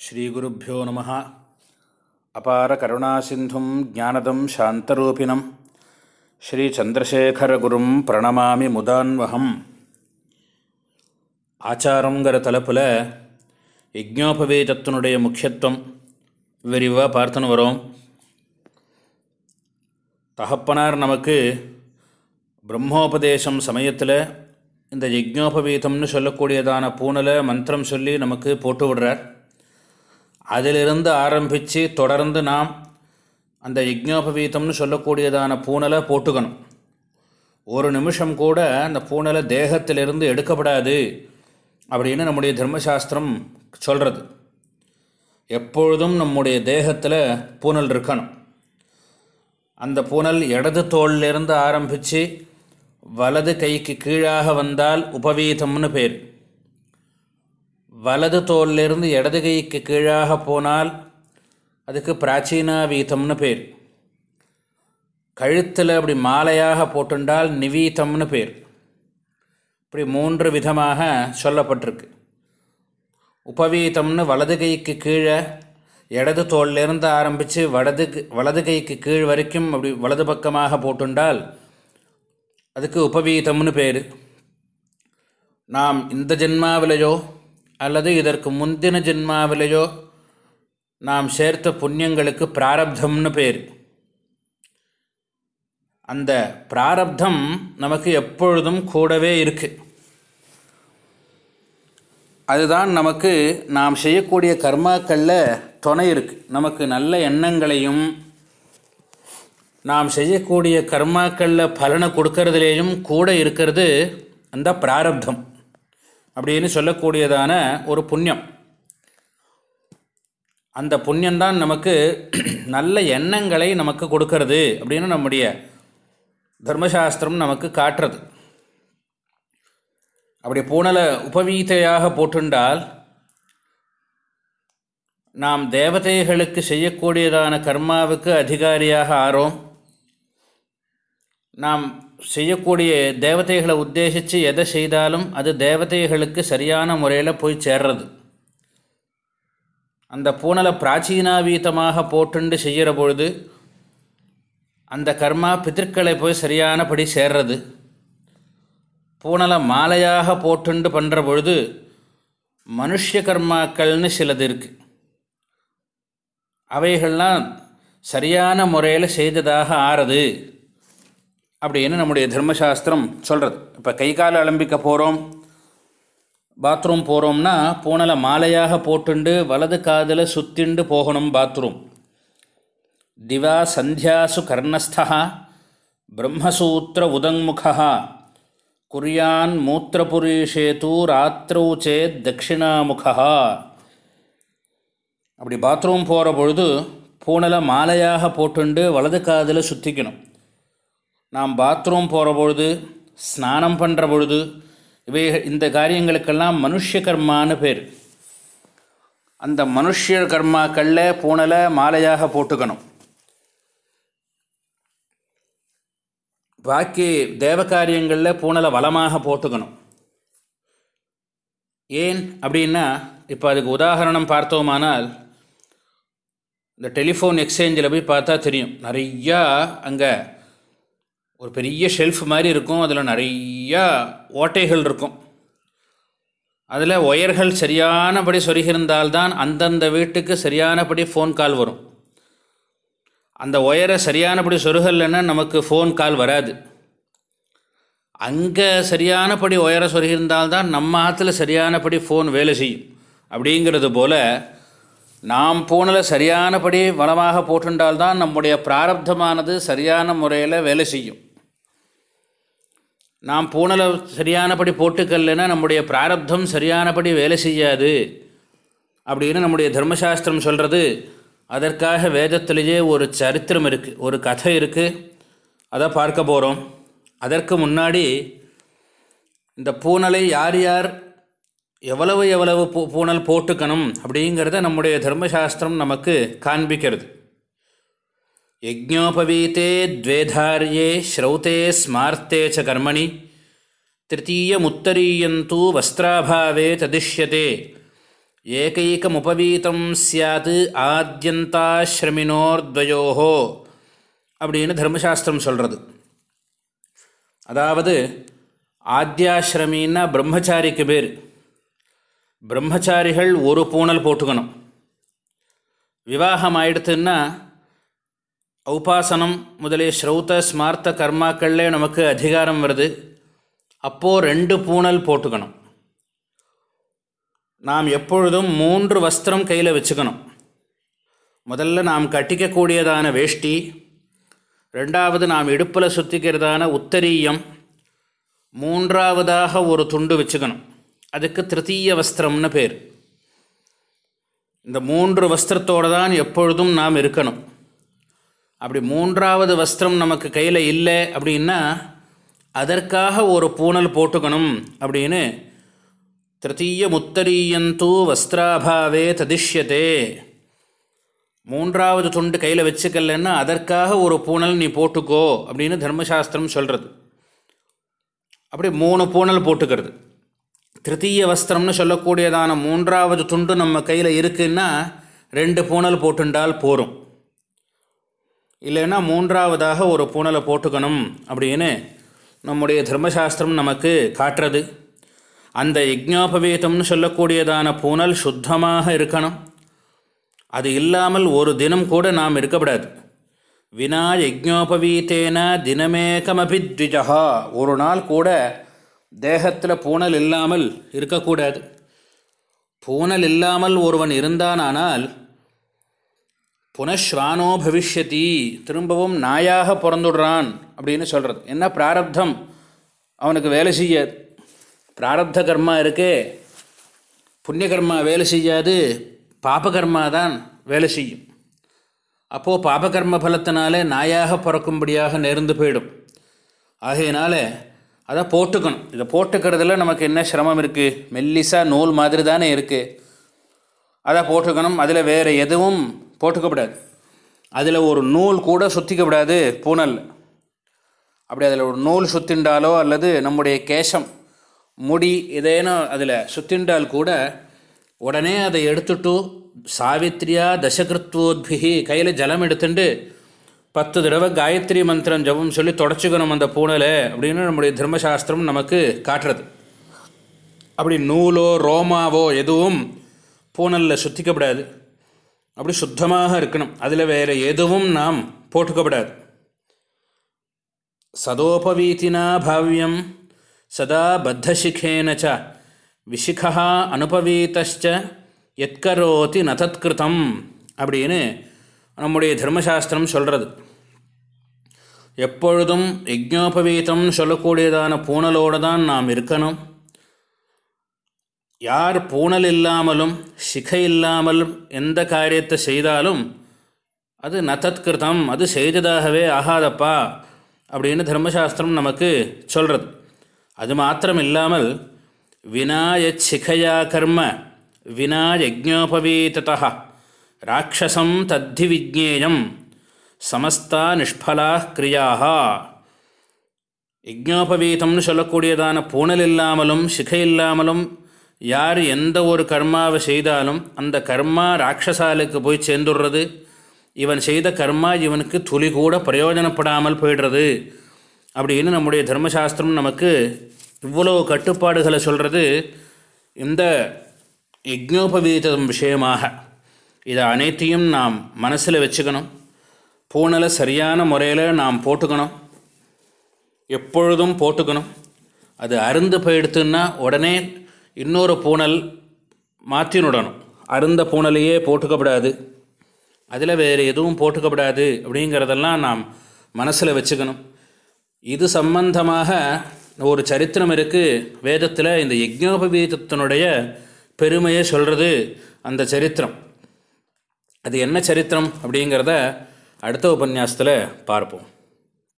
ஸ்ரீகுருப்போ நம அபார கருணாசிந்தும் ஜானதம் சாந்தரூபிணம். ஸ்ரீச்சந்திரசேகரகுரும் பிரணமாமி முதான்வகம் ஆச்சாரங்கிற தலைப்பில் யஜ்ஞோபவேதத்தினுடைய முக்கியத்துவம் விரிவாக பார்த்துன்னு வரோம். தகப்பனார் நமக்கு பிரம்மோபதேசம் சமயத்தில் இந்த யஜ்ஞோபவீதம்னு சொல்லக்கூடியதான பூனலை மந்திரம் சொல்லி நமக்கு போட்டு விடுறார். அதிலிருந்து ஆரம்பித்து தொடர்ந்து நாம் அந்த யஜ்ஞோபவீதம்னு சொல்லக்கூடியதான பூனலை போட்டுக்கணும். ஒரு நிமிஷம் கூட அந்த பூனலை தேகத்திலிருந்து எடுக்கப்படாது அப்படின்னு நம்முடைய தர்மசாஸ்திரம் சொல்கிறது எப்பொழுதும் நம்முடைய தேகத்தில் பூனல் இருக்கணும். அந்த பூனல் இடது தோளிலிருந்து ஆரம்பித்து வலது கைக்கு கீழாக வந்தால் உபவீதம்னு பேர். வலது தோல்லிருந்து இடது கைக்கு கீழாக போனால் அதுக்கு பிராச்சீனா வீதம்னு பேர். கழுத்தில் அப்படி மாலையாக போட்டுண்டால் நிவீதம்னு பேர். இப்படி மூன்று விதமாக சொல்லப்பட்டிருக்கு. உபவீதம்னு வலது கைக்கு கீழே இடது தோல்லிருந்து ஆரம்பித்து வலது வலது கைக்கு கீழ் வரைக்கும் அப்படி வலது பக்கமாக போட்டுண்டால் அதுக்கு உபவீதம்னு பேர். நாம் இந்த ஜென்மாவிலையோ அல்லது இதற்கு முந்தின ஜென்மாவிலேயோ நாம் சேர்த்த புண்ணியங்களுக்கு பிராரப்தம்னு பேர். அந்த பிராரப்தம் நமக்கு எப்பொழுதும் கூடவே இருக்குது அதுதான் நமக்கு நாம் செய்யக்கூடிய கர்மாக்களில் துணை இருக்குது நமக்கு நல்ல எண்ணங்களையும் நாம் செய்யக்கூடிய கர்மாக்களில் பலனை கொடுக்கறதுலேயும் கூட இருக்கிறது அந்த பிராரப்தம். அப்படின்னு சொல்லக்கூடியதான ஒரு புண்ணியம். அந்த புண்ணியந்தான் நமக்கு நல்ல எண்ணங்களை நமக்கு கொடுக்கறது அப்படின்னு நம்முடைய தர்மசாஸ்திரம் நமக்கு காட்டுறது. அப்படி பூனலை உபவீத்தையாக போட்டுண்டால் நாம் தேவதைகளுக்கு செய்யக்கூடியதான கர்மாவுக்கு அதிகாரியாக ஆறோம். நாம் செய்யக்கூடிய தேவதைகளை உத்தேசித்து எதை செய்தாலும் அது தேவதைகளுக்கு சரியான முறையில் போய் சேர்றது. அந்த பூனலை பிராச்சீனாவீதமாக போட்டுண்டு செய்கிற பொழுது அந்த கர்மா பித்திருக்களை போய் சரியானபடி சேர்றது. பூனலை மாலையாக போட்டுண்டு பண்ணுற பொழுது மனுஷ கர்மாக்கள்னு சிலது இருக்குது அவைகள்லாம் சரியான முறையில் செய்ததாக ஆறுது. அப்படின்னு நம்முடைய தர்மசாஸ்திரம் சொல்கிறது இப்போ கை கால அலம்பிக்க போகிறோம் பாத்ரூம் போகிறோம்னா பூனலை மாலையாக போட்டுண்டு வலது காதில் சுத்திண்டு போகணும் பாத்ரூம் திவா சந்தியாசு கர்ணஸ்தா பிரம்மசூத்திர உதங்முகா குறியான் மூத்திரபுரீஷேது ராத்திரௌ சேத் தட்சிணாமுகா அப்படி பாத்ரூம் போகிற பொழுது பூனலை மாலையாக போட்டுண்டு வலது காதில் சுற்றிக்கணும் நாம் பாத்ரூம் போகிற பொழுது ஸ்நானம் பண்ணுற பொழுது இவை இந்த காரியங்களுக்கெல்லாம் மனுஷ கர்மான்னு பேர். அந்த மனுஷ கர்மாக்களில் பூனலை மாலையாக போட்டுக்கணும். பாக்கி தேவ காரியங்களில் பூனலை வளமாக போட்டுக்கணும். ஏன் அப்படின்னா இப்போ அதுக்கு உதாரணம் பார்த்தோமானால் இந்த டெலிஃபோன் எக்ஸ்சேஞ்சில் போய் பார்த்தா தெரியும். நிறையா அங்கே ஒரு பெரிய ஷெல்ஃப் மாதிரி இருக்கும். அதில் நிறையா ஓட்டைகள் இருக்கும். அதில் ஒயர்கள் சரியானபடி சொருகிருந்தால்தான் அந்தந்த வீட்டுக்கு சரியானபடி ஃபோன் கால் வரும். அந்த ஒயரை சரியானபடி சொருகலைன்னா நமக்கு ஃபோன் கால் வராது. அங்கே சரியானபடி ஒயரை சொருகிருந்தால்தான் நம்ம ஆற்றுல சரியானபடி ஃபோன் வேலை செய்யும். அப்படிங்கிறது போல் நாம் போனில் சரியானபடி வளமாக போட்டுண்டால்தான் நம்முடைய பிராரப்தமானது சரியான முறையில் வேலை செய்யும். நாம் பூனலை சரியானபடி போட்டுக்கலைன்னா நம்முடைய பிராரப்தம் சரியானபடி வேலை செய்யாது அப்படின்னு நம்முடைய தர்மசாஸ்திரம் சொல்கிறது அதற்காக வேதத்திலேயே ஒரு சரித்திரம் இருக்குது ஒரு கதை இருக்குது அதை பார்க்க போகிறோம் அதற்கு முன்னாடி இந்த பூனலை யார் யார் எவ்வளவு எவ்வளவு பூ பூனல் போட்டுக்கணும் அப்படிங்கிறத நம்முடைய தர்மசாஸ்திரம் நமக்கு காண்பிக்கிறது. யஜ்ஞோபவீத்தே த்வேதாரியே ஸ்ரௌத்தே ஸ்மார்த்தே ச கர்மணி திருத்தீயமுத்தரீயந்தூ வஸ்திராபாவே ததிஷ்யதே ஏகைக்கமுபவீதம் சியாத் ஆத்யந்தாஸ்ரமினோர்த்வயோஹோ அப்படின்னு தர்மசாஸ்திரம் சொல்கிறது அதாவது ஆத்தியாசிரமின்னா பிரம்மச்சாரிக்கு பேர்। பிரம்மச்சாரிகள் ஒரு பூணல் போட்டுக்கணும்। விவாகம் ஆயிடுத்துன்னா உபாசனம் முதலிய ஸ்ரௌத்த ஸ்மார்த்த கர்மாக்கள்லே நமக்கு அதிகாரம் வருது. அப்போது ரெண்டு பூணல் போட்டுக்கணும். நாம் எப்பொழுதும் மூன்று வஸ்திரம் கையில் வச்சுக்கணும். முதல்ல நாம் கட்டிக்கக்கூடியதான வேஷ்டி ரெண்டாவது நாம் இடுப்பில் சுற்றிக்கிறதான உத்தரீயம் மூன்றாவதாக ஒரு துண்டு வச்சுக்கணும். அதுக்கு திருத்தீய வஸ்திரம்னு பேர். இந்த மூன்று வஸ்திரத்தோடு தான் எப்பொழுதும் நாம் இருக்கணும். அப்படி மூன்றாவது வஸ்திரம் நமக்கு கையில் இல்லை அப்படின்னா அதற்காக ஒரு பூணல் போட்டுக்கணும் அப்படின்னு திருத்தீய முத்தரீயந்தூ வஸ்திராபாவே ததிஷ்யத்தே மூன்றாவது துண்டு கையில் வச்சுக்கலன்னா அதற்காக ஒரு பூணல் நீ போட்டுக்கோ அப்படின்னு தர்மசாஸ்திரம் சொல்கிறது அப்படி மூணு பூணல் போட்டுக்கிறது. திருத்தீய வஸ்திரம்னு சொல்லக்கூடியதான மூன்றாவது துண்டு நம்ம கையில் இருக்குன்னா ரெண்டு பூணல் போட்டுண்டால் போகும் இல்லைன்னா மூன்றாவதாக ஒரு பூணலை போட்டுக்கணும் அப்படின்னு நம்முடைய தர்மசாஸ்திரம் நமக்கு காட்டுறது. அந்த யஜ்ஞோபவேதம்னு சொல்லக்கூடியதான பூனல் சுத்தமாக இருக்கணும். அது இல்லாமல் ஒரு தினம் கூட நாம் இருக்கக்கூடாது. வினா யஜ்ஞோபவீத்தேன தினமேகமபி த்விஜா ஒரு நாள் கூட தேகத்தில் பூனல் இல்லாமல் இருக்கக்கூடாது. பூனல் இல்லாமல் ஒருவன் இருந்தானானால் புனஸ்வானோ பவிஷ்யதி திரும்பவும் நாயாக பிறந்துடுறான் அப்படின்னு சொல்கிறது என்ன பிராரப்தம்? அவனுக்கு வேலை செய்யாது. பிராரப்த கர்மா இருக்கே. புண்ணியகர்மா வேலை செய்யாது. பாபகர்மா தான் வேலை செய்யும். அப்போது பாபகர்ம பலத்தினாலே நாயாக பிறக்கும்படியாக நேர்ந்து போயிடும். ஆகையினால அதை போட்டுக்கணும். இதை போட்டுக்கிறதுல நமக்கு என்ன சிரமம் இருக்குது மெல்லிசாக நூல் மாதிரி தானே இருக்குது அதை போட்டுக்கணும். அதில் வேறு எதுவும் போட்டுக்கப்படாது. அதில் ஒரு நூல் கூட சுற்றிக்கப்படாது பூனல். அப்படி அதில் ஒரு நூல் சுத்திண்டாலோ அல்லது நம்முடைய கேசம் முடி இதேனும் அதில் சுத்திண்டால் கூட உடனே அதை எடுத்துட்டு சாவித்ரியா தசகிருத்வோத்பிகி கையில் ஜலம் எடுத்துட்டு பத்து தடவை காயத்ரி மந்திரம் ஜபம் சொல்லி தொடச்சிக்கணும் அந்த பூனலை அப்படின்னு நம்முடைய தர்மசாஸ்திரம் நமக்கு காட்டுறது. அப்படி நூலோ ரோமாவோ எதுவும் பூனலில் சுற்றிக்கப்படாது அப்படி சுத்தமாக இருக்கணும். அதில் வேறு எதுவும் நாம் போட்டுக்கப்படாது. சதோபவீத்தினா பாவியம் சதா பத்தசிகேன விஷிகா விசிகா அனுபவீத்தச்ச எத்கரோதி நதத்கிருதம் அப்படின்னு நம்முடைய தர்மசாஸ்திரம் சொல்கிறது எப்பொழுதும் யஜ்ஞோபவீதம் சொல்லக்கூடியதான பூனலோடு தான் நாம் இருக்கணும். யார் பூணல் இல்லாமலும் சிகை இல்லாமலும் எந்த காரியத்தை செய்தாலும் அது நதத்கிருதம் அது செய்ததாகவே ஆகாதப்பா அப்படின்னு தர்மசாஸ்திரம் நமக்கு சொல்கிறது அது மாத்திரம் இல்லாமல் வினாயச்சிகையா கர்ம வினா யஜ்ஞோபவீதா ராட்சசம் தத்தி விஜேயம் சமஸ்தா நிஷ்பலா கிரியாக யஜ்ஞோபவீதம்னு சொல்லக்கூடியதான பூணல் இல்லாமலும் சிகை இல்லாமலும் யார் எந்த ஒரு கர்மாவை செய்தாலும் அந்த கர்மா ராட்சசாலுக்கு போய் சேர்ந்துடுறது. இவன் செய்த கர்மா இவனுக்கு துளி கூட பிரயோஜனப்படாமல் போயிடுறது. அப்படின்னு நம்முடைய தர்மசாஸ்திரம் நமக்கு இவ்வளோ கட்டுப்பாடுகளை சொல்கிறது இந்த யஜ்ஞோபவீதம் விஷயமாக. இதை அனைத்தையும் நாம் மனசில் வச்சுக்கணும். பூனலை சரியான முறையில் நாம் போட்டுக்கணும். எப்பொழுதும் போட்டுக்கணும். அது அருந்து போயிடுத்துன்னா உடனே இன்னொரு பூனல் மாற்றினுடணும் அருந்த பூனலையே போட்டுக்கப்படாது. அதில் வேறு எதுவும் போட்டுக்கப்படாது அப்படிங்கிறதெல்லாம் நாம் மனசில் வச்சுக்கணும். இது சம்பந்தமாக ஒரு சரித்திரம் இருக்குது வேதத்தில் இந்த யஜ்ஞோபவீதத்தினுடைய பெருமையை சொல்கிறது அந்த சரித்திரம். அது என்ன சரித்திரம் அப்படிங்கிறத அடுத்த உபன்யாசத்தில் பார்ப்போம்.